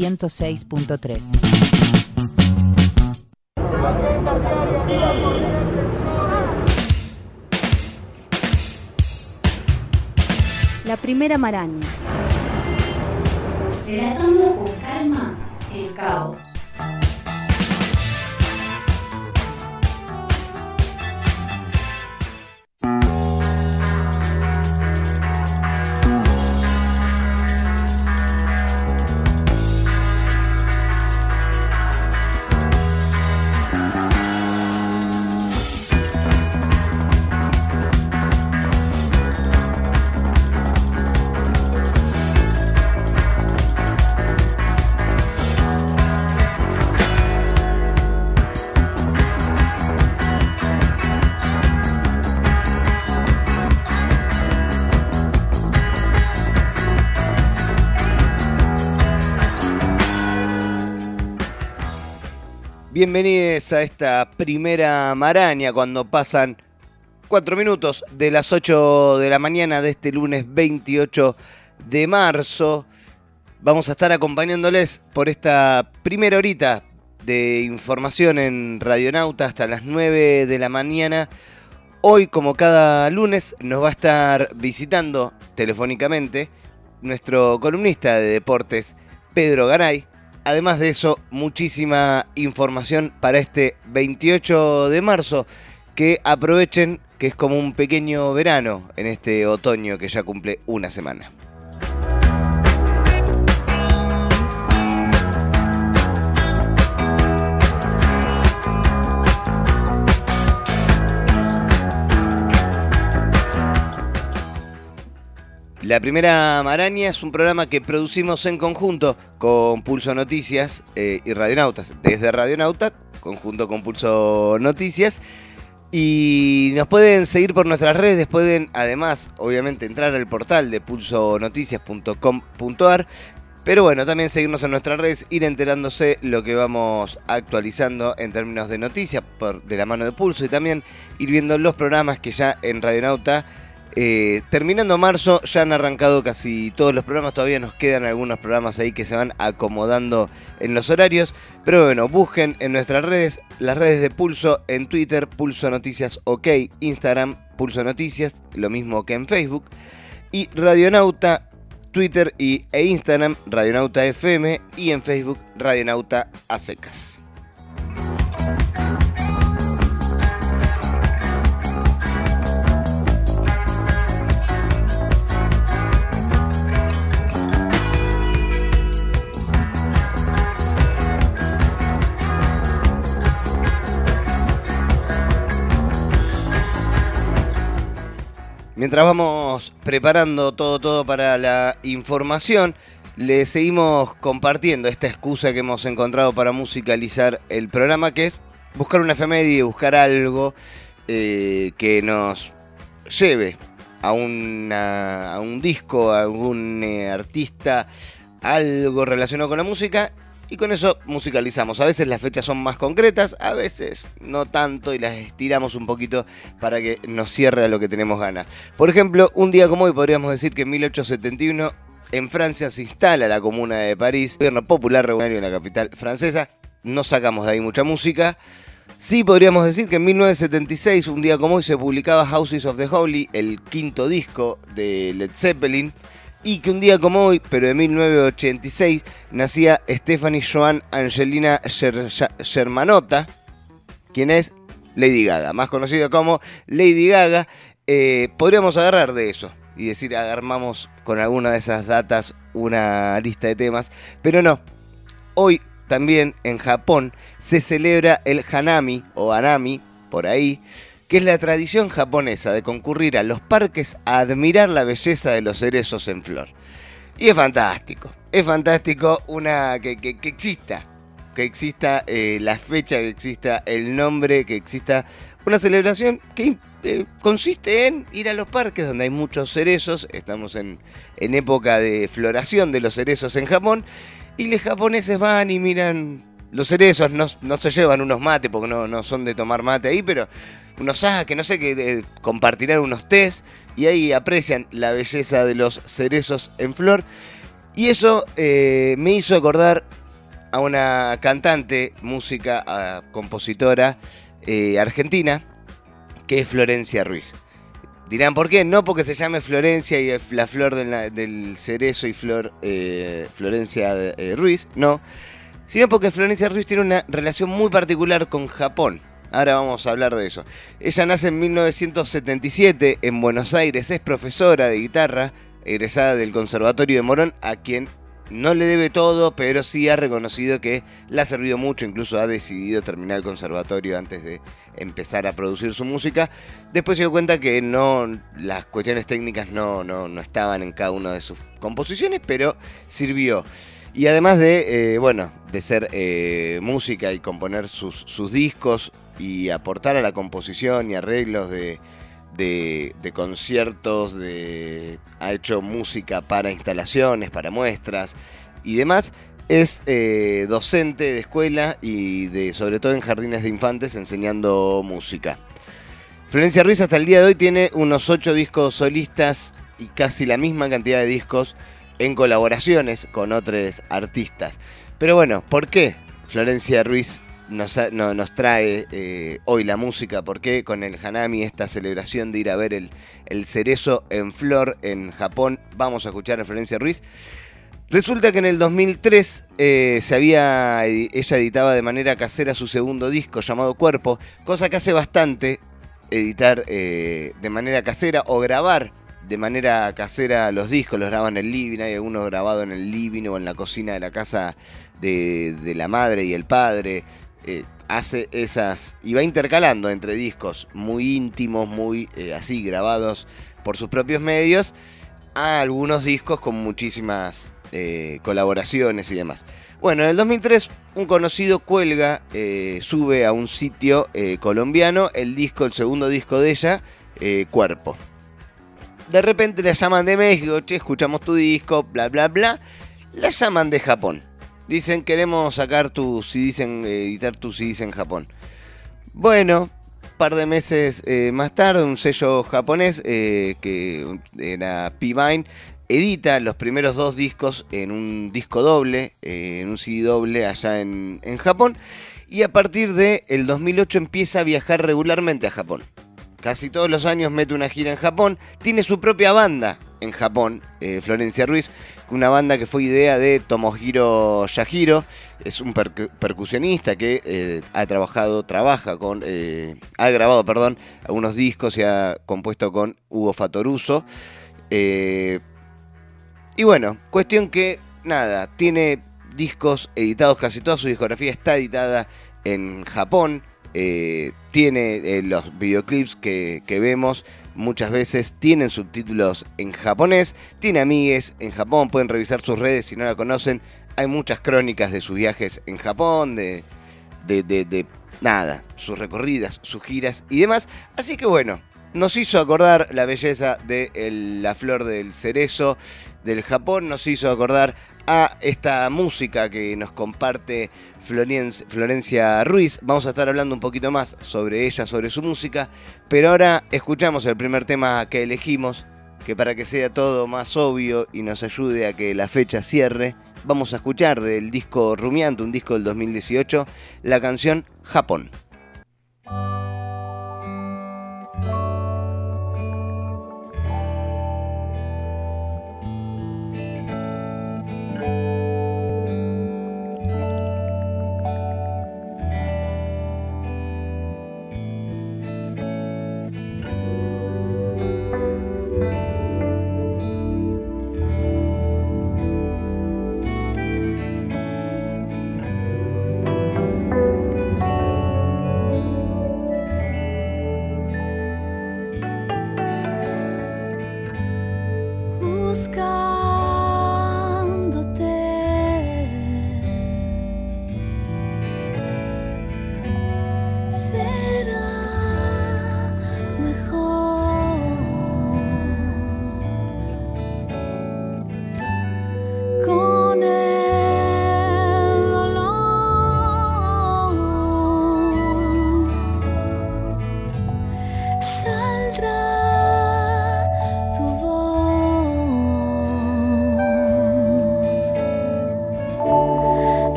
106.3. La primera maraña. Relatando con calma el caos. Bienvenidos a esta primera maraña cuando pasan 4 minutos de las 8 de la mañana de este lunes 28 de marzo. Vamos a estar acompañándoles por esta primera horita de información en Radionauta hasta las 9 de la mañana. Hoy, como cada lunes, nos va a estar visitando telefónicamente nuestro columnista de deportes, Pedro Garay. Además de eso, muchísima información para este 28 de marzo. Que aprovechen que es como un pequeño verano en este otoño que ya cumple una semana. La primera maraña es un programa que producimos en conjunto con Pulso Noticias eh, y Radionautas. Desde Radionauta, conjunto con Pulso Noticias. Y nos pueden seguir por nuestras redes, pueden además, obviamente, entrar al portal de pulsonoticias.com.ar. Pero bueno, también seguirnos en nuestras redes, ir enterándose lo que vamos actualizando en términos de noticias por, de la mano de Pulso y también ir viendo los programas que ya en Radionauta eh, terminando marzo, ya han arrancado casi todos los programas, todavía nos quedan algunos programas ahí que se van acomodando en los horarios, pero bueno, busquen en nuestras redes, las redes de Pulso en Twitter, Pulso Noticias OK, Instagram, Pulso Noticias, lo mismo que en Facebook, y Radionauta, Twitter y, e Instagram, Radionauta FM, y en Facebook, Radionauta a secas. Mientras vamos preparando todo, todo para la información, le seguimos compartiendo esta excusa que hemos encontrado para musicalizar el programa, que es buscar una efeméride, buscar algo eh, que nos lleve a, una, a un disco, a algún eh, artista, algo relacionado con la música y con eso musicalizamos. A veces las fechas son más concretas, a veces no tanto y las estiramos un poquito para que nos cierre a lo que tenemos ganas. Por ejemplo, un día como hoy podríamos decir que en 1871 en Francia se instala la Comuna de París, gobierno popular revolucionario en la capital francesa. No sacamos de ahí mucha música. Sí podríamos decir que en 1976, un día como hoy, se publicaba Houses of the Holy, el quinto disco de Led Zeppelin y que un día como hoy, pero de 1986, nacía Stephanie Joan Angelina Germanotta, quien es Lady Gaga, más conocida como Lady Gaga. Eh, podríamos agarrar de eso y decir, agarramos con alguna de esas datas una lista de temas, pero no. Hoy también en Japón se celebra el Hanami o Anami, por ahí, que es la tradición japonesa de concurrir a los parques a admirar la belleza de los cerezos en flor. Y es fantástico, es fantástico una que, exista, que exista eh, la fecha, que exista el nombre, que exista una celebración que eh, consiste en ir a los parques donde hay muchos cerezos, estamos en, en época de floración de los cerezos en Japón, y los japoneses van y miran los cerezos, no, se llevan unos mates porque no, no son de tomar mate ahí, pero unos ah, que no sé, que compartirán unos tés y ahí aprecian la belleza de los cerezos en flor. Y eso eh, me hizo acordar a una cantante, música, a compositora eh, argentina, que es Florencia Ruiz. Dirán, ¿por qué? No porque se llame Florencia y la flor del, cerezo y flor eh, Florencia Ruiz, no. Sino porque Florencia Ruiz tiene una relación muy particular con Japón. Ahora vamos a hablar de eso. Ella nace en 1977 en Buenos Aires, es profesora de guitarra, egresada del Conservatorio de Morón, a quien no le debe todo, pero sí ha reconocido que le ha servido mucho, incluso ha decidido terminar el conservatorio antes de empezar a producir su música. Después se dio cuenta que no, las cuestiones técnicas no, no, no estaban en cada una de sus composiciones, pero sirvió. Y además de, eh, bueno, de ser eh, música y componer sus, sus discos y aportar a la composición y arreglos de, de, conciertos, de, ha hecho música para instalaciones, para muestras y demás. Es eh, docente de escuela y de, sobre todo en jardines de infantes enseñando música. Florencia Ruiz hasta el día de hoy tiene unos ocho discos solistas y casi la misma cantidad de discos en colaboraciones con otros artistas. Pero bueno, ¿por qué Florencia Ruiz nos, trae eh, hoy la música, porque con el Hanami, esta celebración de ir a ver el, cerezo en flor en Japón, vamos a escuchar a Florencia Ruiz. Resulta que en el 2003 eh, se había, ella editaba de manera casera su segundo disco llamado Cuerpo, cosa que hace bastante editar eh, de manera casera o grabar de manera casera los discos, los graban en el living, hay algunos grabados en el living o en la cocina de la casa de, la madre y el padre, eh, hace esas y va intercalando entre discos muy íntimos, muy eh, así grabados por sus propios medios, a algunos discos con muchísimas eh, colaboraciones y demás. Bueno, en el 2003 un conocido cuelga, sube a un sitio colombiano el disco, el segundo disco de ella, Cuerpo. De repente la llaman de México, escuchamos tu disco, bla, bla, bla. La llaman de Japón. Dicen, queremos sacar tu CDs en, editar tus CDs en Japón. Bueno, par de meses eh, más tarde, un sello japonés eh, que era P-Vine edita los primeros dos discos en un disco doble, eh, en un CD doble allá en, Japón. Y a partir del el 2008 empieza a viajar regularmente a Japón. Casi todos los años mete una gira en Japón. Tiene su propia banda en Japón, Florencia Ruiz, una banda que fue idea de Tomohiro Yahiro, es un percusionista que eh, ha trabajado, trabaja con, eh, ha grabado, perdón, algunos discos y ha compuesto con Hugo Fatoruso. Eh, y bueno, cuestión que, nada, tiene discos editados, casi toda su discografía está editada en Japón. Tiene los videoclips que, que vemos muchas veces tienen subtítulos en japonés, tiene amigues en Japón, pueden revisar sus redes si no la conocen. Hay muchas crónicas de sus viajes en Japón, de, de, de, nada, sus recorridas, sus giras y demás. Así que bueno, nos hizo acordar la belleza de la flor del cerezo del Japón, nos hizo acordar a esta música que nos comparte Florencia Ruiz. Vamos a estar hablando un poquito más sobre ella, sobre su música, pero ahora escuchamos el primer tema que elegimos, que para que sea todo más obvio y nos ayude a que la fecha cierre, vamos a escuchar del disco Rumiante, un disco del 2018, la canción Japón.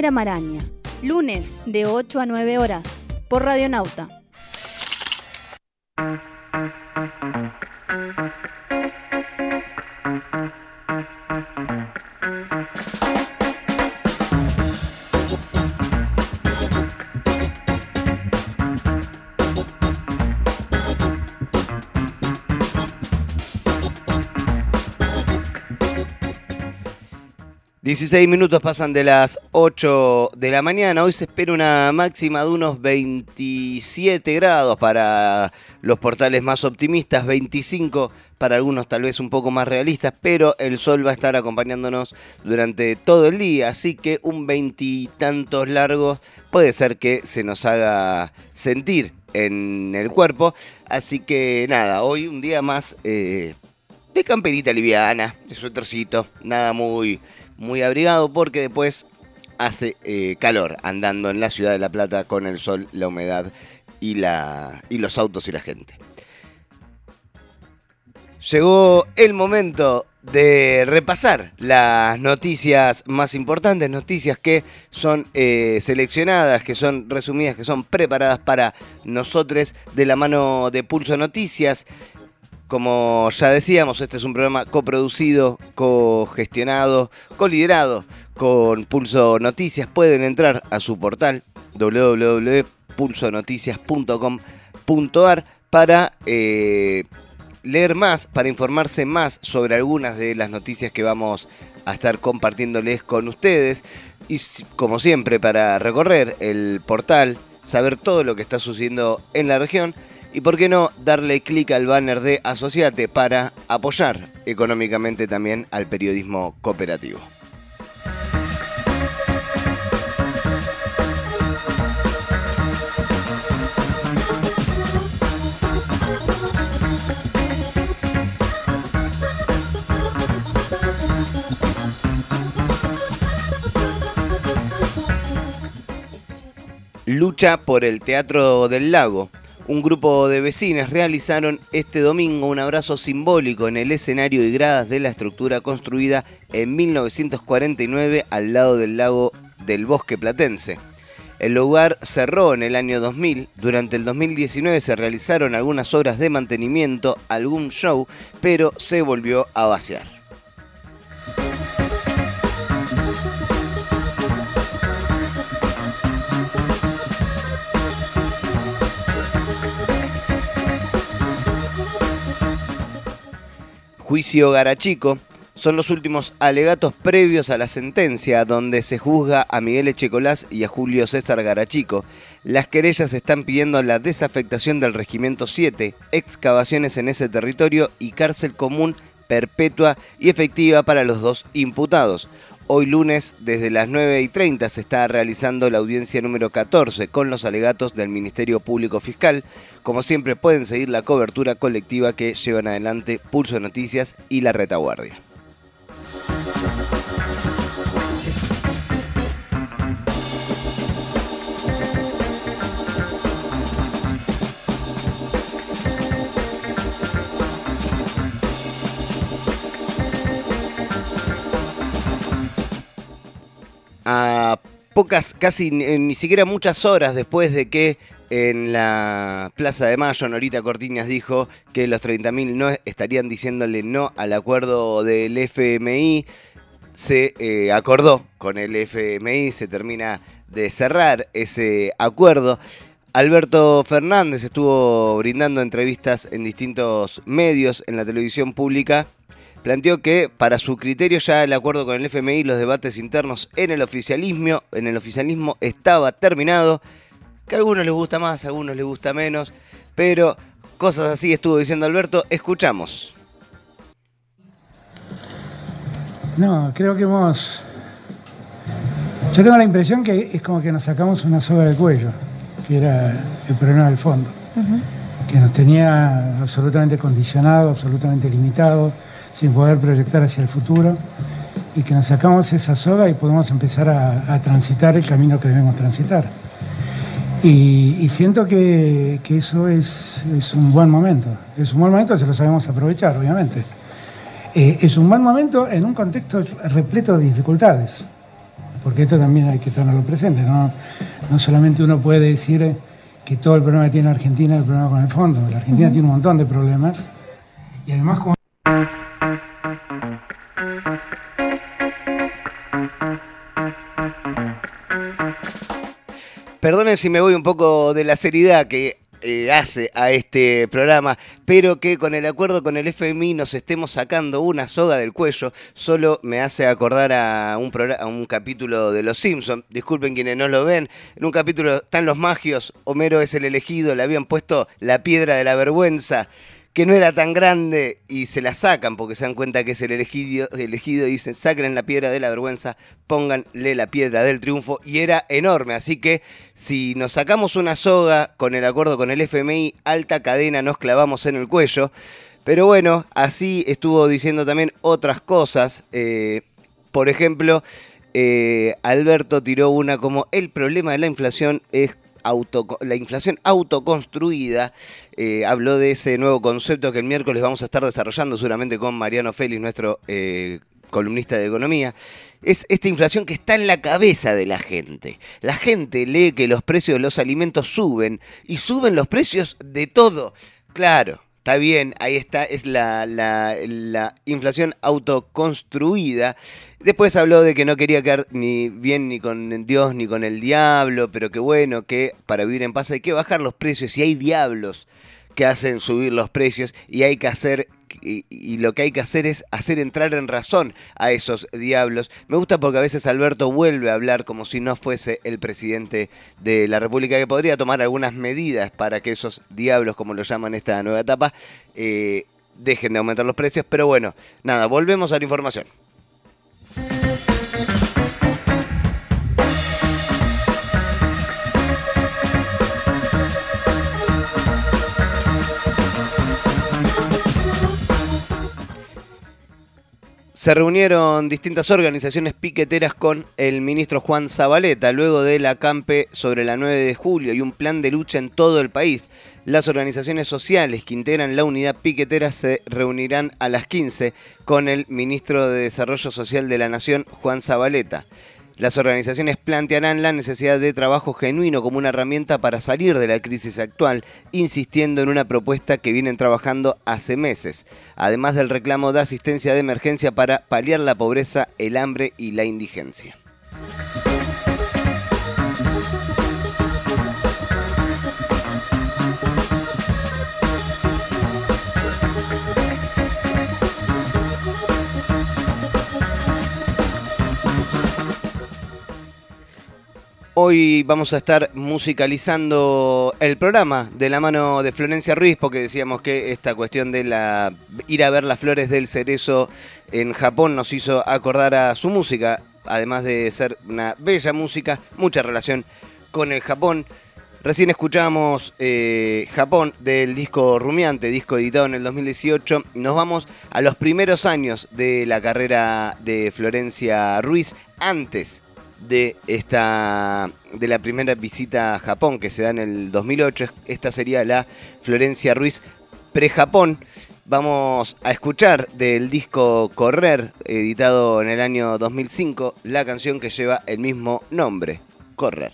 Primera Maraña, lunes de 8 a 9 horas, por Radionauta. Dieciséis minutos pasan de las 8 de la mañana. Hoy se espera una máxima de unos 27 grados para los portales más optimistas, 25 para algunos tal vez un poco más realistas, pero el sol va a estar acompañándonos durante todo el día, así que un veintitantos largos puede ser que se nos haga sentir en el cuerpo. Así que nada, hoy un día más eh, de camperita liviana, de suétercito, nada muy, muy abrigado porque después hace eh, calor andando en la ciudad de La Plata con el sol, la humedad y, la, y los autos y la gente. Llegó el momento de repasar las noticias más importantes, noticias que son eh, seleccionadas, que son resumidas, que son preparadas para nosotros de la mano de Pulso Noticias. Como ya decíamos, este es un programa coproducido, cogestionado, coliderado con Pulso Noticias. Pueden entrar a su portal www.pulsonoticias.com.ar para eh, leer más, para informarse más sobre algunas de las noticias que vamos a estar compartiéndoles con ustedes. Y como siempre, para recorrer el portal, saber todo lo que está sucediendo en la región. Y por qué no darle clic al banner de Asociate para apoyar económicamente también al periodismo cooperativo. Lucha por el Teatro del Lago. Un grupo de vecinas realizaron este domingo un abrazo simbólico en el escenario y gradas de la estructura construida en 1949 al lado del lago del Bosque Platense. El lugar cerró en el año 2000. Durante el 2019 se realizaron algunas obras de mantenimiento, algún show, pero se volvió a vaciar. Juicio Garachico son los últimos alegatos previos a la sentencia donde se juzga a Miguel Echecolás y a Julio César Garachico. Las querellas están pidiendo la desafectación del Regimiento 7, excavaciones en ese territorio y cárcel común perpetua y efectiva para los dos imputados. Hoy lunes, desde las 9 y 30, se está realizando la audiencia número 14 con los alegatos del Ministerio Público Fiscal. Como siempre, pueden seguir la cobertura colectiva que llevan adelante Pulso Noticias y La Retaguardia. A pocas, casi ni, siquiera muchas horas después de que en la Plaza de Mayo, Norita Cortiñas dijo que los 30.000 no estarían diciéndole no al acuerdo del FMI. Se eh, acordó con el FMI, se termina de cerrar ese acuerdo. Alberto Fernández estuvo brindando entrevistas en distintos medios en la televisión pública planteó que para su criterio ya el acuerdo con el FMI los debates internos en el oficialismo, en el oficialismo estaba terminado, que a algunos les gusta más, a algunos les gusta menos, pero cosas así estuvo diciendo Alberto, escuchamos. No, creo que hemos... Yo tengo la impresión que es como que nos sacamos una soga del cuello, que era el problema del fondo, que nos tenía absolutamente condicionado, absolutamente limitado sin poder proyectar hacia el futuro y que nos sacamos esa soga y podemos empezar a, transitar el camino que debemos transitar. Y, siento que, eso es, un buen momento. Es un buen momento, se lo sabemos aprovechar, obviamente. Eh, es un buen momento en un contexto repleto de dificultades, porque esto también hay que tenerlo presente. No, no solamente uno puede decir que todo el problema que tiene Argentina es el problema con el fondo. La Argentina tiene un montón de problemas y además como Perdonen si me voy un poco de la seriedad que eh, hace a este programa, pero que con el acuerdo con el FMI nos estemos sacando una soga del cuello, solo me hace acordar a un, a un capítulo de Los Simpsons. Disculpen quienes no lo ven. En un capítulo están los magios, Homero es el elegido, le habían puesto la piedra de la vergüenza que no era tan grande y se la sacan porque se dan cuenta que es el elegido, elegido y dicen, saquen la piedra de la vergüenza, pónganle la piedra del triunfo y era enorme. Así que si nos sacamos una soga con el acuerdo con el FMI, alta cadena nos clavamos en el cuello. Pero bueno, así estuvo diciendo también otras cosas. Eh, por ejemplo, eh, Alberto tiró una como el problema de la inflación es la inflación autoconstruida. Eh, habló de ese nuevo concepto que el miércoles vamos a estar desarrollando seguramente con Mariano Félix, nuestro eh, columnista de economía. Es esta inflación que está en la cabeza de la gente. La gente lee que los precios de los alimentos suben y suben los precios de todo. Claro, Está bien, ahí está, es la, la, inflación autoconstruida. Después habló de que no quería quedar ni bien ni con Dios ni con el diablo, pero que bueno, que para vivir en paz hay que bajar los precios y hay diablos que hacen subir los precios y hay que hacer y, lo que hay que hacer es hacer entrar en razón a esos diablos. Me gusta porque a veces Alberto vuelve a hablar como si no fuese el presidente de la República, que podría tomar algunas medidas para que esos diablos, como lo llaman esta nueva etapa, eh, dejen de aumentar los precios. Pero bueno, nada, volvemos a la información. Se reunieron distintas organizaciones piqueteras con el ministro Juan Zabaleta luego del acampe sobre la 9 de julio y un plan de lucha en todo el país. Las organizaciones sociales que integran la unidad piquetera se reunirán a las 15 con el ministro de Desarrollo Social de la Nación, Juan Zabaleta. Las organizaciones plantearán la necesidad de trabajo genuino como una herramienta para salir de la crisis actual, insistiendo en una propuesta que vienen trabajando hace meses, además del reclamo de asistencia de emergencia para paliar la pobreza, el hambre y la indigencia. Hoy vamos a estar musicalizando el programa de la mano de Florencia Ruiz, porque decíamos que esta cuestión de la ir a ver las flores del cerezo en Japón nos hizo acordar a su música, además de ser una bella música, mucha relación con el Japón. Recién escuchamos eh, Japón del disco Rumiante, disco editado en el 2018. Nos vamos a los primeros años de la carrera de Florencia Ruiz, antes de esta de la primera visita a Japón que se da en el 2008. Esta sería la Florencia Ruiz pre-Japón. Vamos a escuchar del disco Correr, editado en el año 2005, la canción que lleva el mismo nombre, Correr.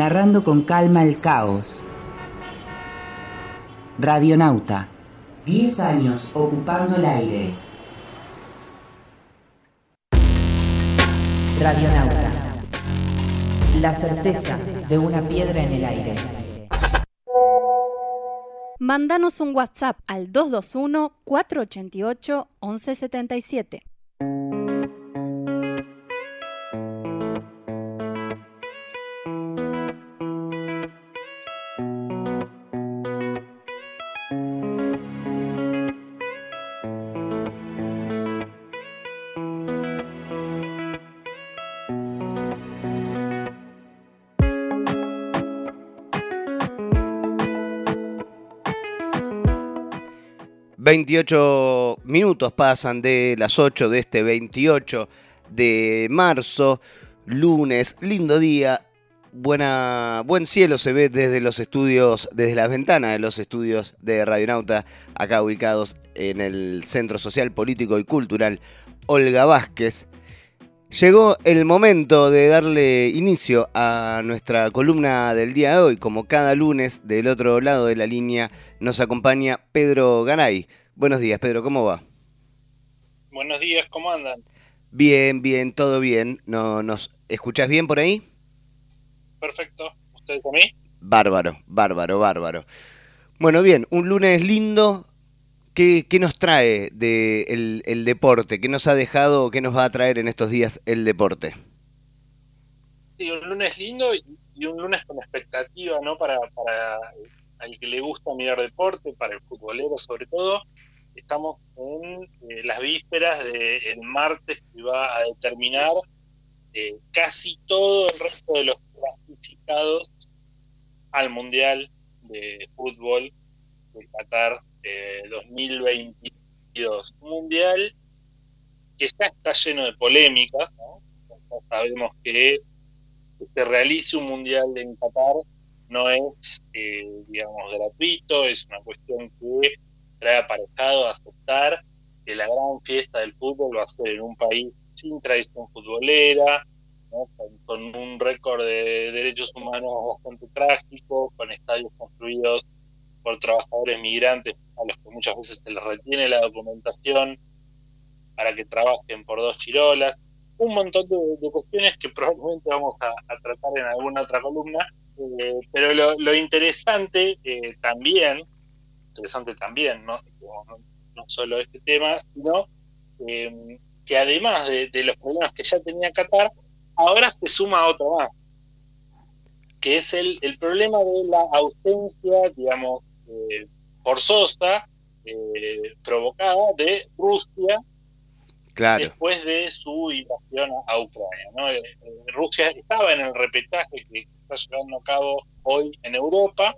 Narrando con calma el caos. Radionauta, 10 años ocupando el aire. Radionauta, la certeza de una piedra en el aire. Mándanos un WhatsApp al 221-488-1177. 28 minutos pasan de las 8 de este 28 de marzo, lunes, lindo día, buena, buen cielo se ve desde los estudios, desde las ventanas de los estudios de Radionauta, acá ubicados en el Centro Social, Político y Cultural Olga Vázquez. Llegó el momento de darle inicio a nuestra columna del día de hoy. Como cada lunes, del otro lado de la línea nos acompaña Pedro Garay. Buenos días, Pedro, ¿cómo va? Buenos días, ¿cómo andan? Bien, bien, todo bien. ¿No, ¿Nos escuchás bien por ahí? Perfecto. ¿Ustedes a mí? Bárbaro, bárbaro, bárbaro. Bueno, bien, un lunes lindo, ¿Qué, nos trae de el, deporte? ¿Qué nos ha dejado, qué nos va a traer en estos días el deporte? Sí, un lunes lindo y, un lunes con expectativa, ¿no? Para, para al que le gusta mirar deporte, para el futbolero sobre todo. Estamos en eh, las vísperas del martes que va a determinar eh, casi todo el resto de los clasificados al Mundial de Fútbol de Qatar 2022. Un mundial que ya está lleno de polémicas. sabemos que se realice un mundial en Qatar no es, eh, digamos, gratuito, es una cuestión que trae aparejado aceptar que la gran fiesta del fútbol va a ser en un país sin tradición futbolera, con, un récord de derechos humanos bastante trágico, con estadios construidos por trabajadores migrantes a los que muchas veces se les retiene la documentación para que trabajen por dos chirolas, un montón de, cuestiones que probablemente vamos a, tratar en alguna otra columna, eh, pero lo, interesante eh, también, interesante también, ¿no? no, solo este tema, sino em, que además de, los problemas que ya tenía Qatar, ahora se suma otro más, que es el, el problema de la ausencia, digamos, eh, forzosa, eh, provocada de Rusia después de su invasión a Ucrania. Eh, Rusia estaba en el repetaje que está llevando a cabo hoy en Europa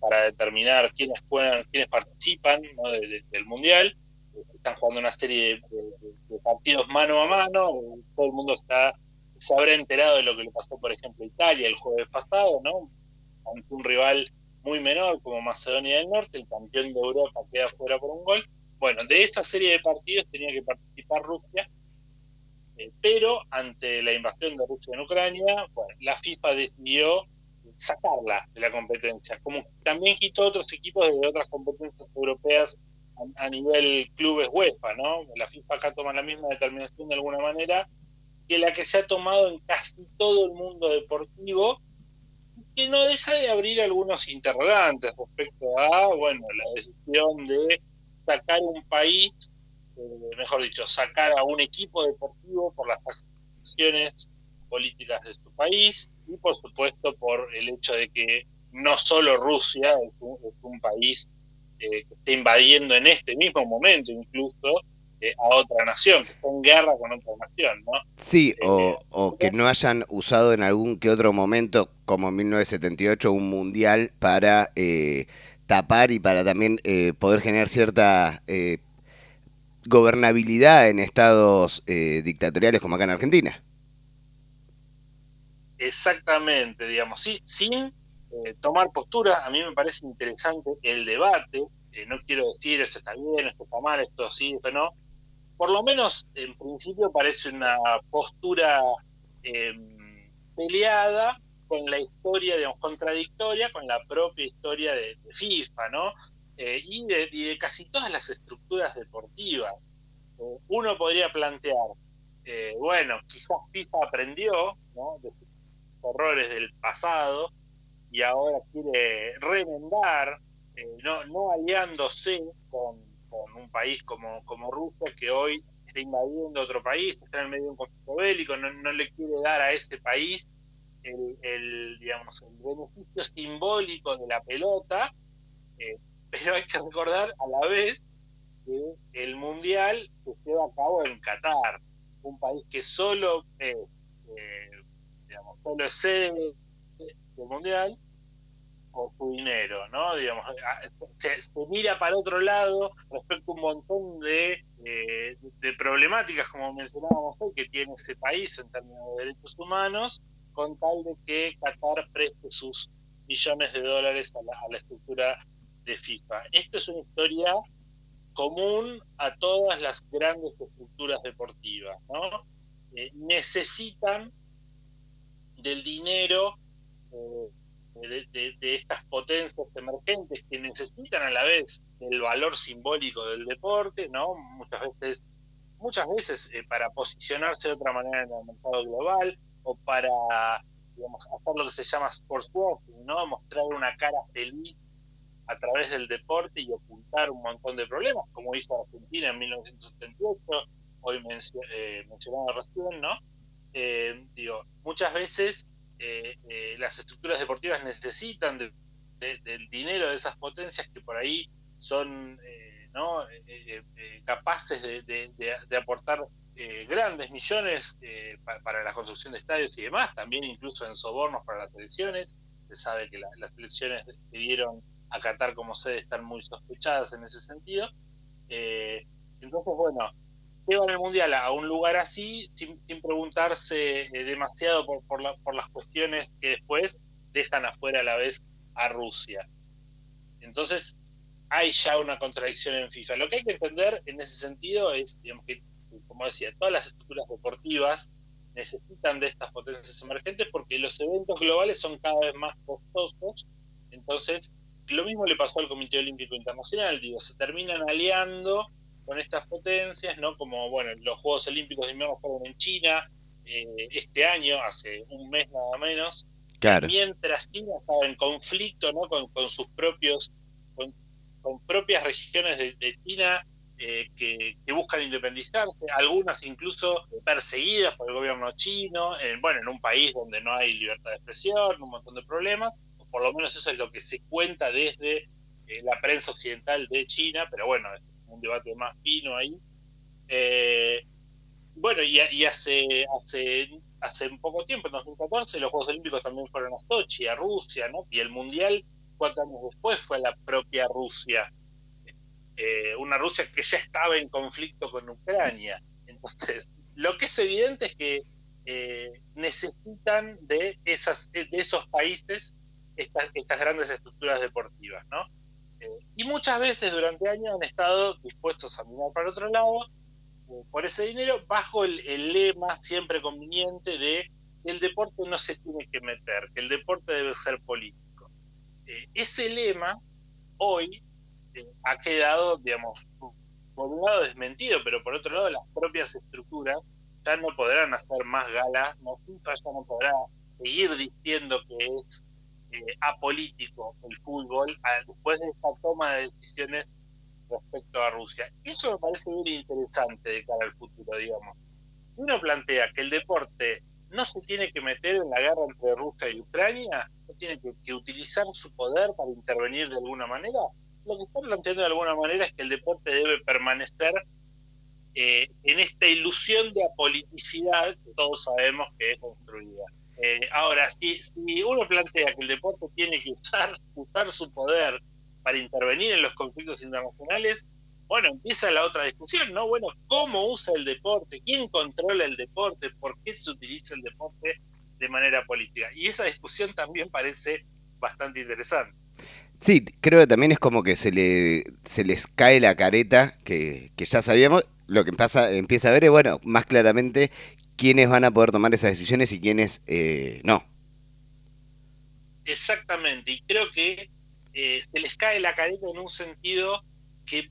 para determinar quiénes puedan, quiénes participan del mundial. Están jugando una serie de, partidos mano a mano. Todo el mundo está se habrá enterado de lo que le pasó, por ejemplo, a Italia el jueves pasado, ¿no? Ante un rival muy menor como Macedonia del Norte, el campeón de Europa queda fuera por un gol. Bueno, de esa serie de partidos tenía que participar Rusia, eh, pero ante la invasión de Rusia en Ucrania, la FIFA decidió sacarla de la competencia, como también quitó otros equipos de otras competencias europeas a, nivel clubes UEFA, ¿no? La FIFA acá toma la misma determinación de alguna manera que la que se ha tomado en casi todo el mundo deportivo que no deja de abrir algunos interrogantes respecto a, bueno, la decisión de sacar un país, eh, mejor dicho, sacar a un equipo deportivo por las acciones políticas de su país y por supuesto por el hecho de que no solo Rusia es un, país eh, que está invadiendo en este mismo momento incluso a otra nación, que está en guerra con otra nación, ¿no? Sí, o, o que no hayan usado en algún que otro momento como en 1978 un mundial para eh, tapar y para también eh, poder generar cierta eh, gobernabilidad en estados dictatoriales como acá en Argentina. Exactamente, digamos, sí, sin tomar postura, a mí me parece interesante el debate, no quiero decir esto está bien, esto está mal, esto sí, esto no, por lo menos en principio parece una postura peleada, con la historia, digamos, contradictoria con la propia historia de, FIFA, ¿no? Eh, y, de, casi todas las estructuras deportivas. Eh, uno podría plantear, eh, bueno, quizás FIFA aprendió ¿no? de sus errores del pasado y ahora quiere remendar, no, no aliándose con, un país como, como Rusia, que hoy está invadiendo otro país, está en medio de un conflicto bélico, no, no le quiere dar a ese país el, digamos, el beneficio simbólico de la pelota, eh, pero hay que recordar a la vez que el Mundial se lleva a cabo en Qatar, un país que solo, eh, digamos, solo es sede del Mundial por su dinero, ¿no? Digamos, se, mira para otro lado respecto a un montón de, eh, de problemáticas, como mencionábamos hoy, que tiene ese país en términos de derechos humanos, con tal de que Qatar preste sus millones de dólares a la, estructura de FIFA. Esto es una historia común a todas las grandes estructuras deportivas, ¿no? eh, necesitan del dinero de, de, estas potencias emergentes que necesitan a la vez el valor simbólico del deporte, ¿no? Muchas veces, muchas veces para posicionarse de otra manera en el mercado global o para digamos, hacer lo que se llama sports walking, ¿no? Mostrar una cara feliz a través del deporte y ocultar un montón de problemas, como hizo Argentina en 1978, hoy eh, mencionado recién, ¿no? Eh, digo, muchas veces eh, las estructuras deportivas necesitan del dinero de esas potencias que por ahí son ¿no? capaces de aportar eh, grandes millones eh, para, la construcción de estadios y demás, también incluso en sobornos para las elecciones. Se sabe que las elecciones que dieron a Qatar como sede están muy sospechadas en ese sentido. Eh, entonces, bueno, llevan el Mundial a un lugar así sin, preguntarse demasiado por, las cuestiones que después dejan afuera a la vez a Rusia. Entonces, hay ya una contradicción en FIFA. Lo que hay que entender en ese sentido es que como decía, todas las estructuras deportivas necesitan de estas potencias emergentes porque los eventos globales son cada vez más costosos. Entonces, lo mismo le pasó al Comité Olímpico Internacional, se terminan aliando con estas potencias, ¿no? Como, bueno, los Juegos Olímpicos de invierno fueron en China eh, este año, hace un mes nada menos, mientras China estaba en conflicto, ¿no? Con, sus propios, con, propias regiones de China eh, que, buscan independizarse, algunas incluso perseguidas por el gobierno chino, en, bueno, en un país donde no hay libertad de expresión, un montón de problemas, por lo menos eso es lo que se cuenta desde eh, la prensa occidental de China, pero bueno, un debate más fino ahí. Eh, bueno, y, hace, hace, hace un poco tiempo, en 2014, los Juegos Olímpicos también fueron a Sochi, a Rusia, ¿no? Y el Mundial, cuatro años después, fue a la propia Rusia. Eh, una Rusia que ya estaba en conflicto con Ucrania. Entonces, lo que es evidente es que eh, necesitan de, esas, de esos países estas, estas grandes estructuras deportivas, ¿no? Eh, y muchas veces durante años han estado dispuestos a mirar para otro lado por ese dinero bajo el, lema siempre conveniente de que el deporte no se tiene que meter, que el deporte debe ser político. ese lema hoy ha quedado, digamos, por un lado desmentido, pero por otro lado las propias estructuras ya no podrán hacer más galas, no, ya no podrá seguir diciendo que es eh, apolítico el fútbol después de esta toma de decisiones respecto a Rusia. Eso me parece muy interesante de cara al futuro, digamos. Uno plantea que el deporte no se tiene que meter en la guerra entre Rusia y Ucrania, no tiene que utilizar su poder para intervenir de alguna manera, lo que están planteando de alguna manera es que el deporte debe permanecer eh, en esta ilusión de apoliticidad que todos sabemos que es construida. Eh, ahora, si, si, uno plantea que el deporte tiene que usar, usar su poder para intervenir en los conflictos internacionales, bueno, empieza la otra discusión, ¿no? Bueno, ¿cómo usa el deporte? ¿Quién controla el deporte? ¿Por qué se utiliza el deporte de manera política? Y esa discusión también parece bastante interesante. Sí, creo que también es como que se, le, se les cae la careta que, ya sabíamos. Lo que pasa, empieza a ver es, bueno, más claramente quiénes van a poder tomar esas decisiones y quiénes eh, no. Exactamente, y creo que eh, se les cae la careta en un sentido que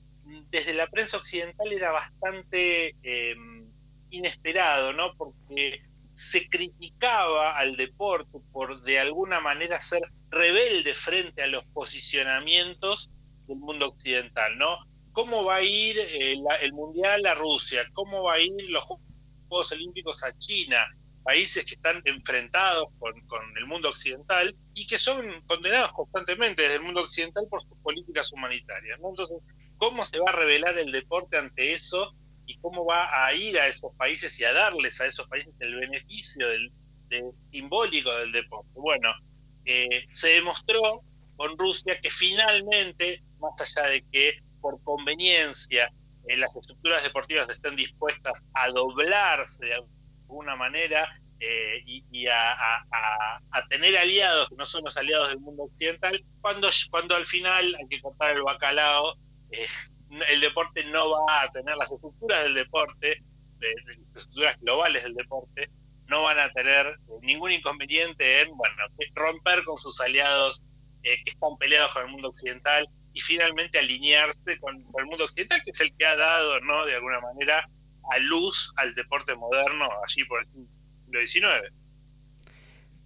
desde la prensa occidental era bastante em, inesperado, ¿no? Porque se criticaba al deporte por de alguna manera ser rebelde frente a los posicionamientos del mundo occidental, ¿no? ¿Cómo va a ir eh, el Mundial a Rusia? ¿Cómo va a ir los Olímpicos a China? Países que están enfrentados con, el mundo occidental y que son condenados constantemente desde el mundo occidental por sus políticas humanitarias. Entonces, ¿cómo se va a revelar el deporte ante eso y cómo va a ir a esos países y a darles a esos países el beneficio del, simbólico del deporte? Bueno, eh, se demostró con Rusia que finalmente, más allá de que por conveniencia eh, las estructuras deportivas estén dispuestas a doblarse de alguna manera eh, y, a, tener aliados que no son los aliados del mundo occidental, cuando, cuando al final hay que cortar el bacalao, el deporte no va a tener las estructuras del deporte de, las estructuras globales del deporte no van a tener ningún inconveniente en bueno, romper con sus aliados eh, que están peleados con el mundo occidental y finalmente alinearse con, el mundo occidental, que es el que ha dado, ¿no? de alguna manera, a luz al deporte moderno allí por el siglo XIX.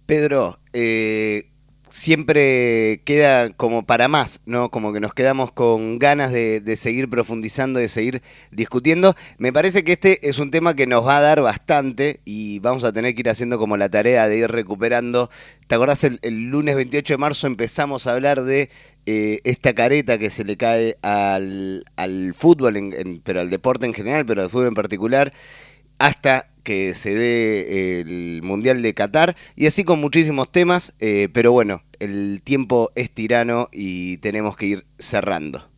Pedro, eh, siempre queda como para más, ¿no? Como que nos quedamos con ganas de, seguir profundizando, de seguir discutiendo. Me parece que este es un tema que nos va a dar bastante y vamos a tener que ir haciendo como la tarea de ir recuperando. ¿Te acordás? El, lunes 28 de marzo empezamos a hablar de eh, esta careta que se le cae al, fútbol, pero al deporte en general, pero al fútbol en particular, hasta que se dé el Mundial de Qatar y así con muchísimos temas, eh, pero bueno, el tiempo es tirano y tenemos que ir cerrando.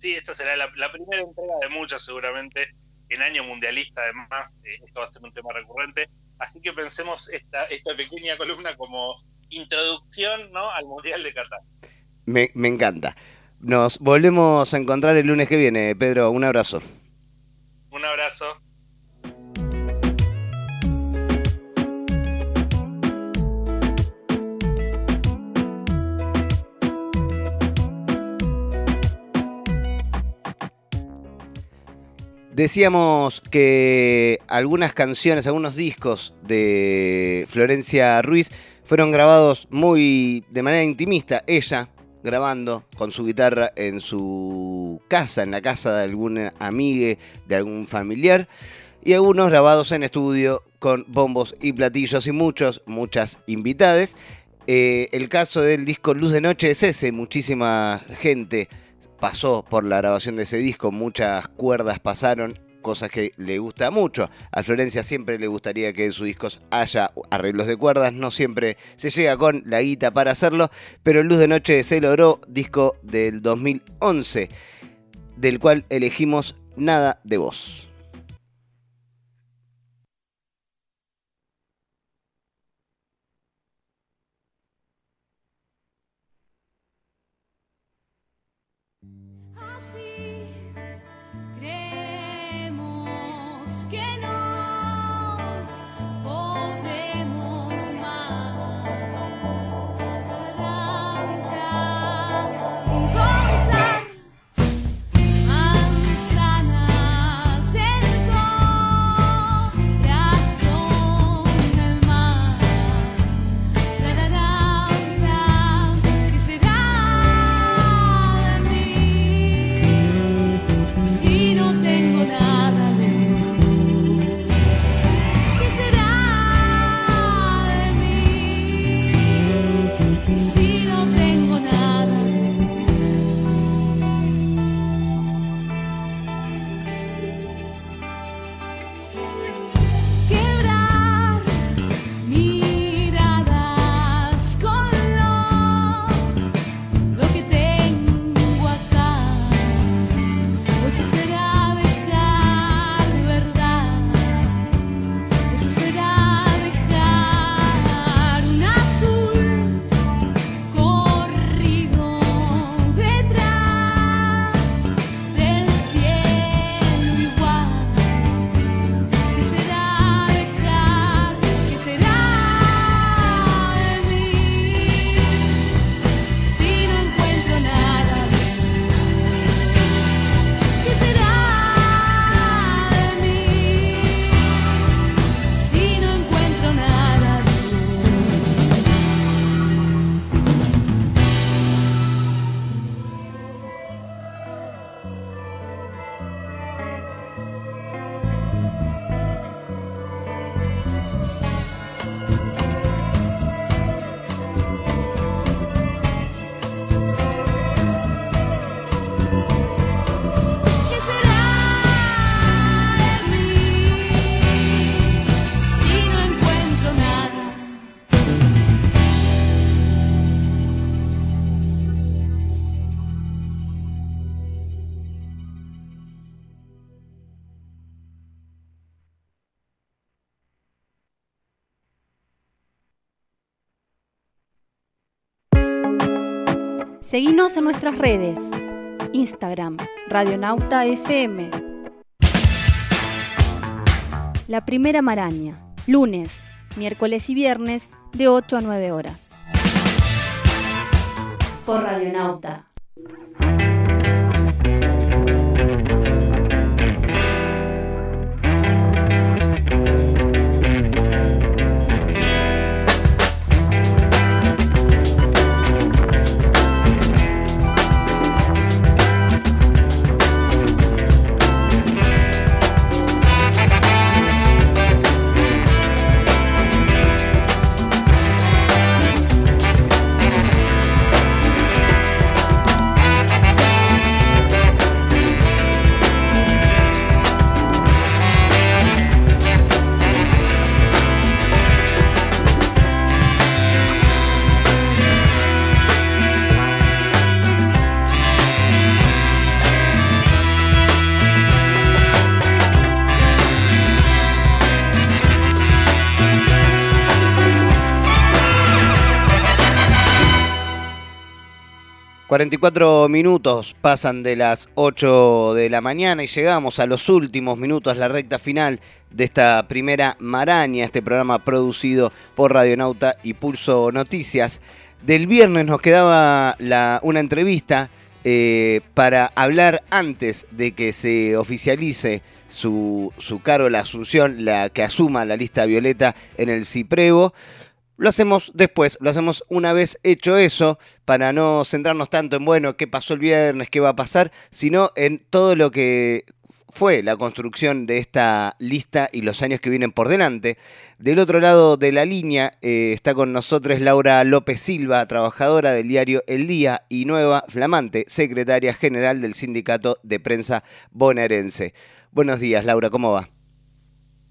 Sí, esta será la, primera entrega de muchas seguramente, en año mundialista además, eh, esto va a ser un tema recurrente, así que pensemos esta, esta pequeña columna como introducción ¿no? al Mundial de Qatar. Me, me encanta. Nos volvemos a encontrar el lunes que viene, Pedro, un abrazo. Un abrazo. Decíamos que algunas canciones, algunos discos de Florencia Ruiz fueron grabados muy de manera intimista. Ella grabando con su guitarra en su casa, en la casa de algún amigue, de algún familiar. Y algunos grabados en estudio con bombos y platillos y muchos, muchas invitades. Eh, el caso del disco Luz de Noche es ese, muchísima gente pasó por la grabación de ese disco, muchas cuerdas pasaron, cosas que le gusta mucho. A Florencia siempre le gustaría que en sus discos haya arreglos de cuerdas, no siempre se llega con la guita para hacerlo, pero Luz de Noche se logró, disco del 2011, del cual elegimos Nada de Voz. Seguinos en nuestras redes. Instagram, Radionauta FM. La Primera Maraña, lunes, miércoles y viernes de 8 a 9 horas. Por Radionauta. ...44 minutos pasan de las 8 de la mañana... ...y llegamos a los últimos minutos... ...la recta final de esta primera maraña... ...este programa producido por Radionauta y Pulso Noticias... ...del viernes nos quedaba una entrevista... eh, ...para hablar antes de que se oficialice... Su, su cargo, la asunción, la que asuma la lista violeta en el CIPREVO... Lo hacemos después, lo hacemos una vez hecho eso, para no centrarnos tanto en, bueno, qué pasó el viernes, qué va a pasar, sino en todo lo que fue la construcción de esta lista y los años que vienen por delante. Del otro lado de la línea eh, está con nosotros Laura López Silva, trabajadora del diario El Día y nueva flamante secretaria general del Sindicato de Prensa Bonaerense. Buenos días, Laura, ¿cómo va?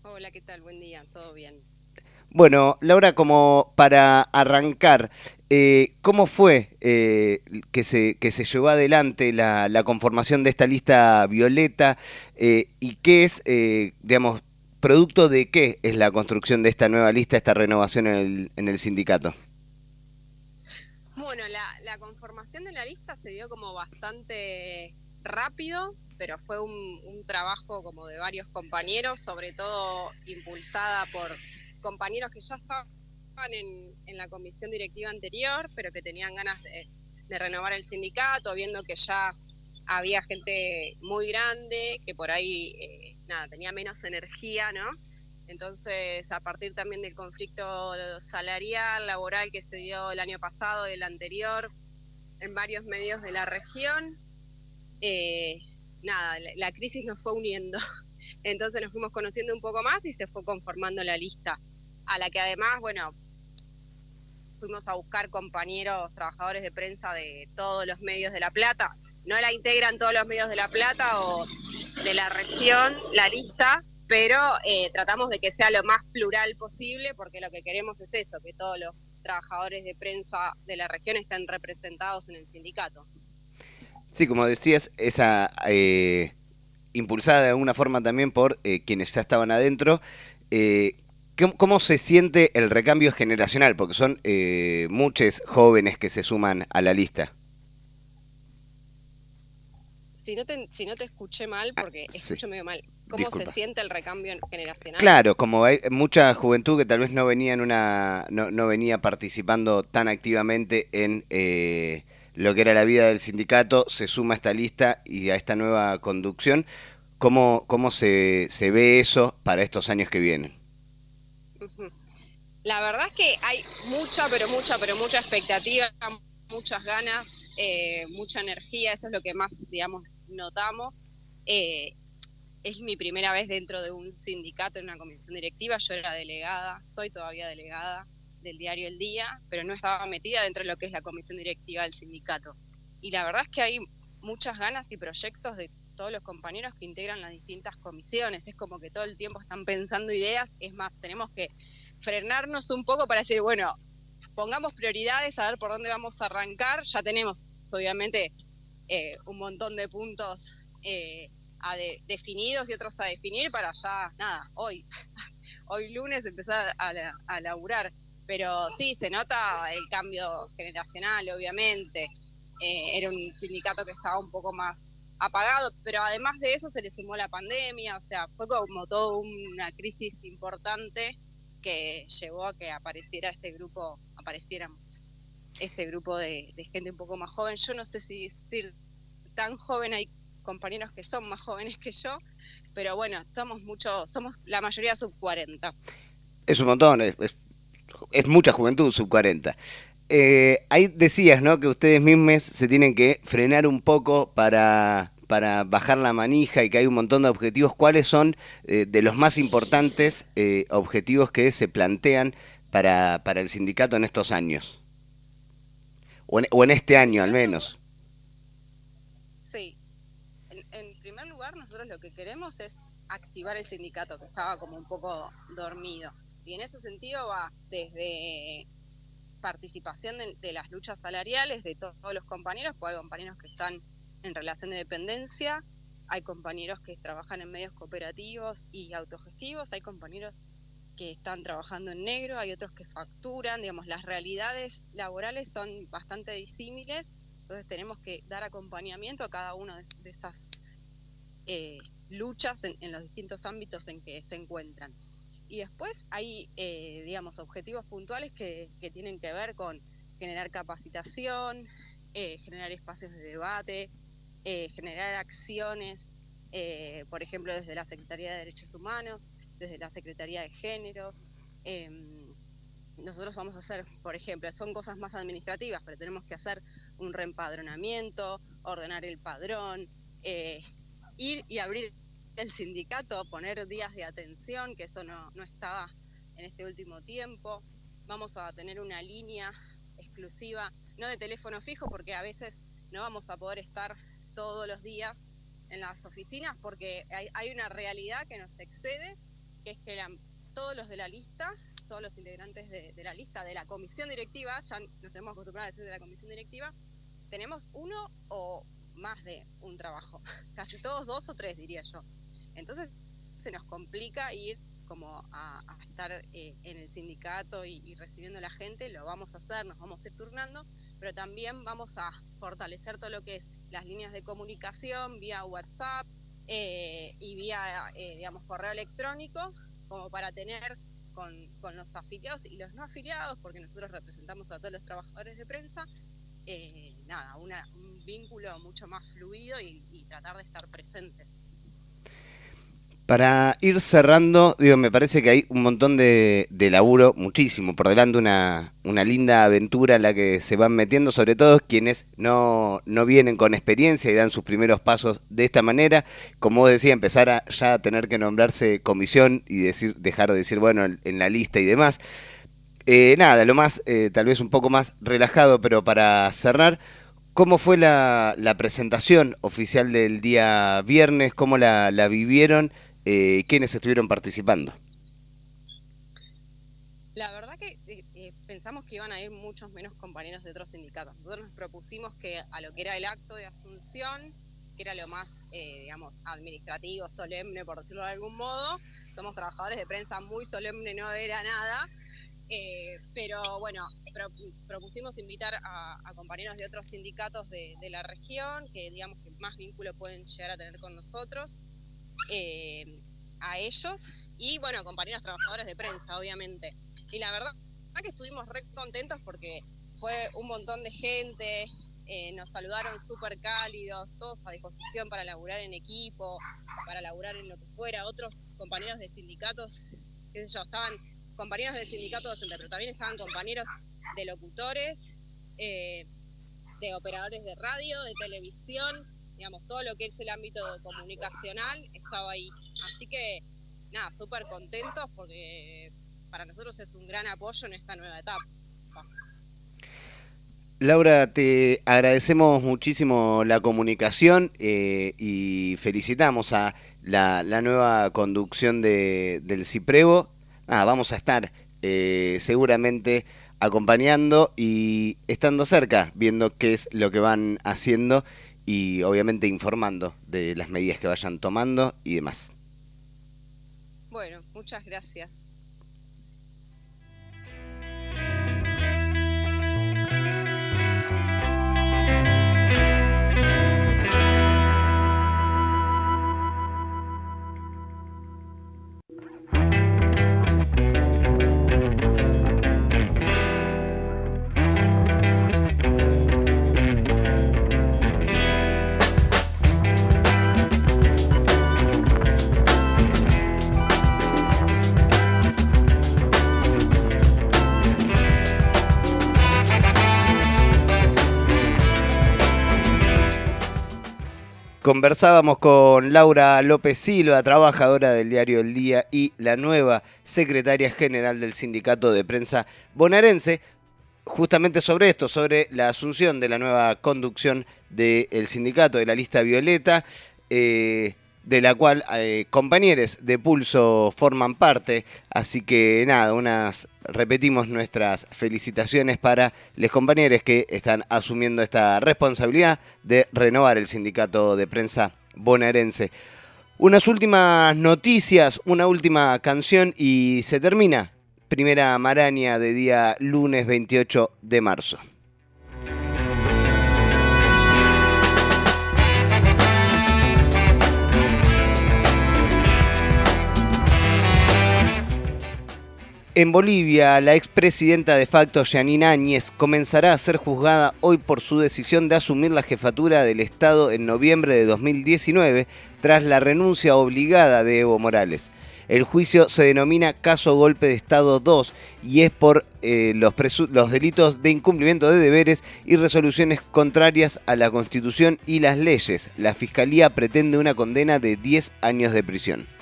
Hola, ¿qué tal? Buen día, todo bien. Bueno, Laura, como para arrancar, eh, ¿cómo fue eh, que, se, que se llevó adelante la, conformación de esta lista violeta eh, y qué es, digamos, producto de qué es la construcción de esta nueva lista, esta renovación en el, en el sindicato? Bueno, la, la conformación de la lista se dio como bastante rápido, pero fue un, un trabajo como de varios compañeros, sobre todo impulsada por compañeros que ya estaban en, la comisión directiva anterior, pero que tenían ganas de, renovar el sindicato, viendo que ya había gente muy grande, que por ahí, eh, nada, tenía menos energía, ¿no? Entonces, a partir también del conflicto salarial, laboral que se dio el año pasado, el anterior, en varios medios de la región, eh, nada, la crisis nos fue uniendo. Entonces nos fuimos conociendo un poco más y se fue conformando la lista, a la que además, bueno, fuimos a buscar compañeros, trabajadores de prensa de todos los medios de La Plata. No la integran todos los medios de La Plata o de la región, la lista, pero eh, tratamos de que sea lo más plural posible porque lo que queremos es eso, que todos los trabajadores de prensa de la región estén representados en el sindicato. Sí, como decías, esa eh, impulsada de alguna forma también por eh, quienes ya estaban adentro. Eh, ¿Cómo se siente el recambio generacional? Porque son eh, muchos jóvenes que se suman a la lista. Si no te, si no te escuché mal, porque ah, escucho sí. medio mal, ¿cómo Disculpa. se siente el recambio generacional? Claro, como hay mucha juventud que tal vez no venía, en una, no, no venía participando tan activamente en eh, lo que era la vida del sindicato, se suma a esta lista y a esta nueva conducción. ¿Cómo, cómo se, se ve eso para estos años que vienen? La verdad es que hay mucha, pero mucha, pero mucha expectativa, muchas ganas, eh, mucha energía, eso es lo que más, digamos, notamos. Eh, es mi primera vez dentro de un sindicato en una comisión directiva, yo era delegada, soy todavía delegada del diario El Día, pero no estaba metida dentro de lo que es la comisión directiva del sindicato. Y la verdad es que hay muchas ganas y proyectos de todos los compañeros que integran las distintas comisiones. Es como que todo el tiempo están pensando ideas. Es más, tenemos que frenarnos un poco para decir, bueno, pongamos prioridades, a ver por dónde vamos a arrancar. Ya tenemos, obviamente, eh, un montón de puntos eh, a de, definidos y otros a definir para ya, nada, hoy, hoy lunes empezar a, a, a laburar. Pero sí, se nota el cambio generacional, obviamente. Eh, era un sindicato que estaba un poco más apagado, pero además de eso se le sumó la pandemia, o sea, fue como toda una crisis importante que llevó a que apareciera este grupo, apareciéramos este grupo de, gente un poco más joven. Yo no sé si decir tan joven, hay compañeros que son más jóvenes que yo, pero bueno, somos mucho, somos la mayoría sub 40. Es un montón, es, es, mucha juventud sub 40. Eh, ahí decías, ¿no? Que ustedes mismos se tienen que frenar un poco para, para bajar la manija y que hay un montón de objetivos. ¿Cuáles son eh, de los más importantes eh, objetivos que se plantean para, para, el sindicato en estos años? O en, este año al menos. Sí. En primer lugar, nosotros lo que queremos es activar el sindicato, que estaba como un poco dormido. Y en ese sentido va desde participación de, las luchas salariales de todos los compañeros, porque hay compañeros que están en relación de dependencia, hay compañeros que trabajan en medios cooperativos y autogestivos, hay compañeros que están trabajando en negro, hay otros que facturan, digamos, las realidades laborales son bastante disímiles, entonces tenemos que dar acompañamiento a cada una de, esas eh, luchas en los distintos ámbitos en que se encuentran. Y después hay, eh, digamos, objetivos puntuales que, tienen que ver con generar capacitación, eh, generar espacios de debate, eh, generar acciones, por ejemplo, desde la Secretaría de Derechos Humanos, desde la Secretaría de Géneros. Nosotros vamos a hacer, por ejemplo, son cosas más administrativas, pero tenemos que hacer un reempadronamiento, ordenar el padrón, ir y abrir el sindicato, poner días de atención, que eso no, no estaba en este último tiempo. Vamos a tener una línea exclusiva, no de teléfono fijo, porque a veces no vamos a poder estar todos los días en las oficinas, porque hay, una realidad que nos excede, que es que todos los de la lista, todos los integrantes de, de, la lista de la comisión directiva, ya nos tenemos acostumbrado a decir de la comisión directiva, tenemos uno o más de un trabajo, casi todos dos o tres diría yo. Entonces se nos complica ir como a, estar eh, en el sindicato y, recibiendo a la gente, lo vamos a hacer, nos vamos a ir turnando, pero también vamos a fortalecer todo lo que es las líneas de comunicación vía WhatsApp eh, y vía, eh, digamos, correo electrónico, como para tener con, los afiliados y los no afiliados, porque nosotros representamos a todos los trabajadores de prensa, nada, un vínculo mucho más fluido y tratar de estar presentes. Para ir cerrando, digo, me parece que hay un montón de, laburo, muchísimo, por delante una, una, linda aventura en la que se van metiendo, sobre todo quienes no, no vienen con experiencia y dan sus primeros pasos de esta manera. Como decía, empezar a ya tener que nombrarse comisión y decir, dejar de decir, bueno, en la lista y demás. Eh, nada, lo más, eh, tal vez un poco más relajado, pero para cerrar, ¿cómo fue la, presentación oficial del día viernes? ¿Cómo la, la vivieron? Eh, quiénes estuvieron participando. La verdad que eh, eh, pensamos que iban a ir muchos menos compañeros de otros sindicatos. Nosotros nos propusimos que a lo que era el acto de asunción, que era lo más, eh, digamos, administrativo, solemne, por decirlo de algún modo, somos trabajadores de prensa muy solemne, no era nada, pero bueno, propusimos invitar a, compañeros de otros sindicatos de, de, la región, que digamos que más vínculo pueden llegar a tener con nosotros, eh, a ellos y, bueno, compañeros trabajadores de prensa, obviamente. Y la verdad que estuvimos re contentos porque fue un montón de gente, eh, nos saludaron súper cálidos, todos a disposición para laburar en equipo, para laburar en lo que fuera. Otros compañeros de sindicatos, qué sé yo, estaban compañeros de sindicato docente, pero también estaban compañeros de locutores, eh, de operadores de radio, de televisión, digamos, todo lo que es el ámbito comunicacional estaba ahí. Así que, nada, súper contentos porque para nosotros es un gran apoyo en esta nueva etapa. Laura, te agradecemos muchísimo la comunicación eh, y felicitamos a la, nueva conducción de, del CIPREVO. Ah, vamos a estar eh, seguramente acompañando y estando cerca, viendo qué es lo que van haciendo y obviamente informando de las medidas que vayan tomando y demás. Bueno, muchas gracias. Conversábamos con Laura López Silva, trabajadora del diario El Día y la nueva secretaria general del Sindicato de Prensa Bonaerense, justamente sobre esto, sobre la asunción de la nueva conducción del sindicato de la lista violeta. Eh, de la cual eh, compañeros de Pulso forman parte. Así que nada, unas repetimos nuestras felicitaciones para los compañeros que están asumiendo esta responsabilidad de renovar el sindicato de prensa bonaerense. Unas últimas noticias, una última canción y se termina. Primera maraña de día lunes 28 de marzo. En Bolivia, la expresidenta de facto Janine Áñez comenzará a ser juzgada hoy por su decisión de asumir la jefatura del Estado en noviembre de 2019 tras la renuncia obligada de Evo Morales. El juicio se denomina caso golpe de Estado 2 y es por eh, los delitos de incumplimiento de deberes y resoluciones contrarias a la Constitución y las leyes. La Fiscalía pretende una condena de 10 años de prisión.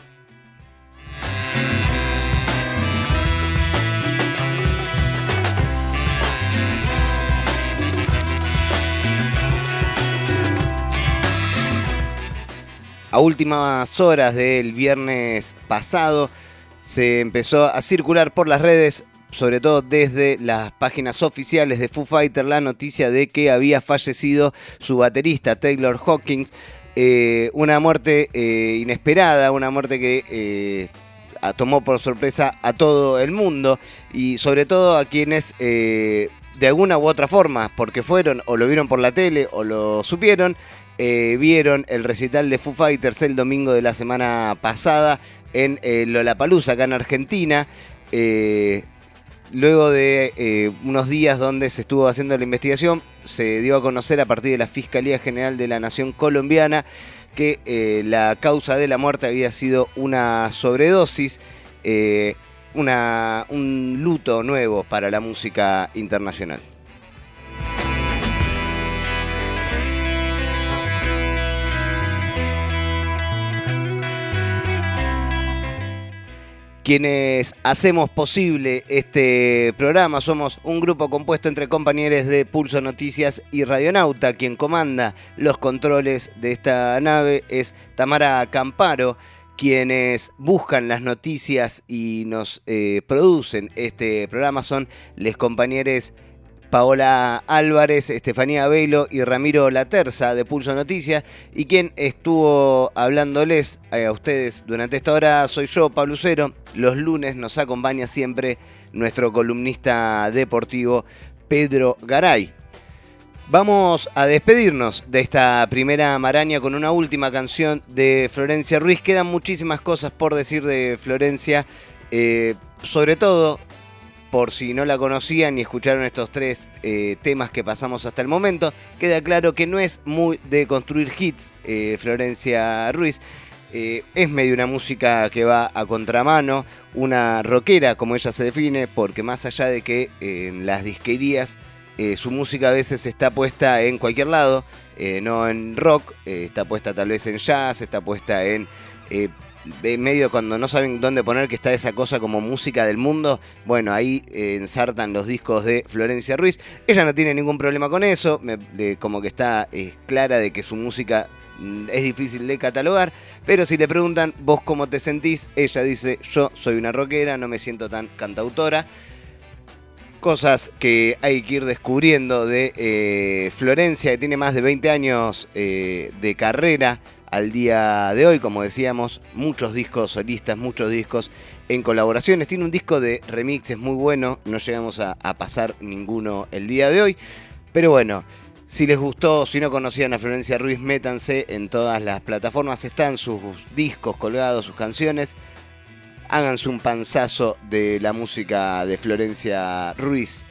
A últimas horas del viernes pasado se empezó a circular por las redes, sobre todo desde las páginas oficiales de Foo Fighter, la noticia de que había fallecido su baterista Taylor Hawkins. Eh, una muerte eh, inesperada, una muerte que eh, tomó por sorpresa a todo el mundo y sobre todo a quienes de alguna u otra forma, porque fueron o lo vieron por la tele o lo supieron, eh, vieron el recital de Foo Fighters el domingo de la semana pasada en eh, Lollapalooza, acá en Argentina. Eh, luego de unos días donde se estuvo haciendo la investigación, se dio a conocer a partir de la Fiscalía General de la Nación Colombiana que la causa de la muerte había sido una sobredosis, un luto nuevo para la música internacional. Quienes hacemos posible este programa. Somos un grupo compuesto entre compañeros de Pulso Noticias y Radionauta. Quien comanda los controles de esta nave es Tamara Camparo. Quienes buscan las noticias y nos eh, producen este programa son los compañeros Paola Álvarez, Estefanía Velo y Ramiro Laterza de Pulso Noticias. Y quien estuvo hablándoles a ustedes durante esta hora soy yo, Pablo Cero. Los lunes nos acompaña siempre nuestro columnista deportivo Pedro Garay. Vamos a despedirnos de esta primera maraña con una última canción de Florencia Ruiz. Quedan muchísimas cosas por decir de Florencia, eh, sobre todo por si no la conocían y escucharon estos tres eh, temas que pasamos hasta el momento, queda claro que no es muy de construir hits eh, Florencia Ruiz. Eh, es medio una música que va a contramano, una rockera como ella se define, porque más allá de que en las disquerías su música a veces está puesta en cualquier lado, no en rock, está puesta tal vez en jazz, está puesta en medio cuando no saben dónde poner que está esa cosa como música del mundo, bueno, ahí eh, ensartan los discos de Florencia Ruiz. Ella no tiene ningún problema con eso, como que está clara de que su música mm, es difícil de catalogar, pero si le preguntan vos cómo te sentís, ella dice yo soy una rockera, no me siento tan cantautora. Cosas que hay que ir descubriendo de eh, Florencia, que tiene más de 20 años eh, de carrera al día de hoy. Como decíamos, muchos discos solistas, muchos discos en colaboraciones. Tiene un disco de remixes muy bueno, no llegamos a, pasar ninguno el día de hoy. Pero bueno, si les gustó, si no conocían a Florencia Ruiz, métanse en todas las plataformas. Están sus discos colgados, sus canciones. Háganse un panzazo de la música de Florencia Ruiz.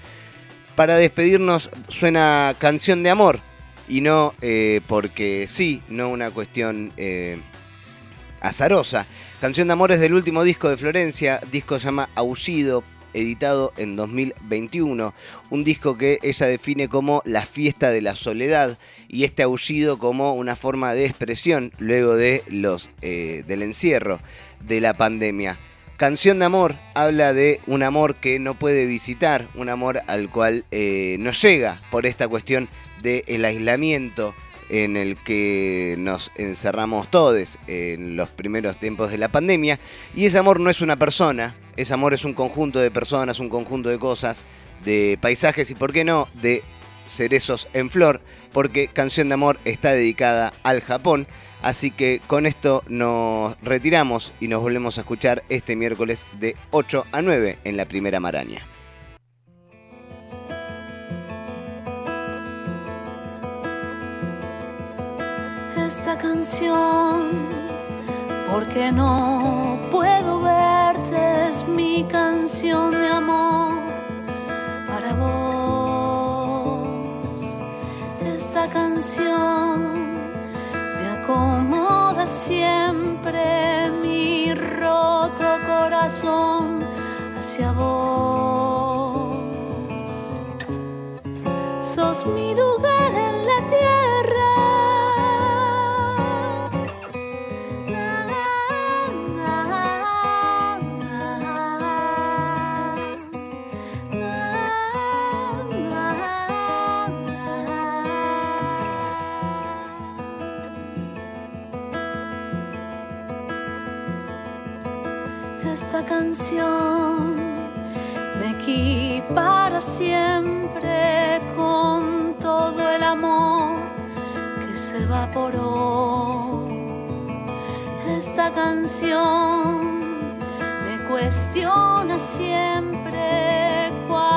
Para despedirnos suena Canción de Amor y no eh, porque sí, no una cuestión eh, azarosa. Canción de Amor es del último disco de Florencia, disco se llama Aullido, editado en 2021. Un disco que ella define como la fiesta de la soledad y este aullido como una forma de expresión luego de los, eh, del encierro de la pandemia. Canción de amor habla de un amor que no puede visitar, un amor al cual eh, no llega por esta cuestión del aislamiento en el que nos encerramos todos en los primeros tiempos de la pandemia. Y ese amor no es una persona, ese amor es un conjunto de personas, un conjunto de cosas, de paisajes y, por qué no, de cerezos en flor, porque Canción de Amor está dedicada al Japón. Así que con esto nos retiramos y nos volvemos a escuchar este miércoles de 8 a 9 en la primera maraña. esta canción, porque no puedo verte, es mi canción de amor para vos. Esta canción acomoda siempre mi roto corazón hacia vos. Sos mi lugar en la tierra. Esta canción me equipara siempre con todo el amor que se evaporó. Esta canción me cuestiona siempre cuál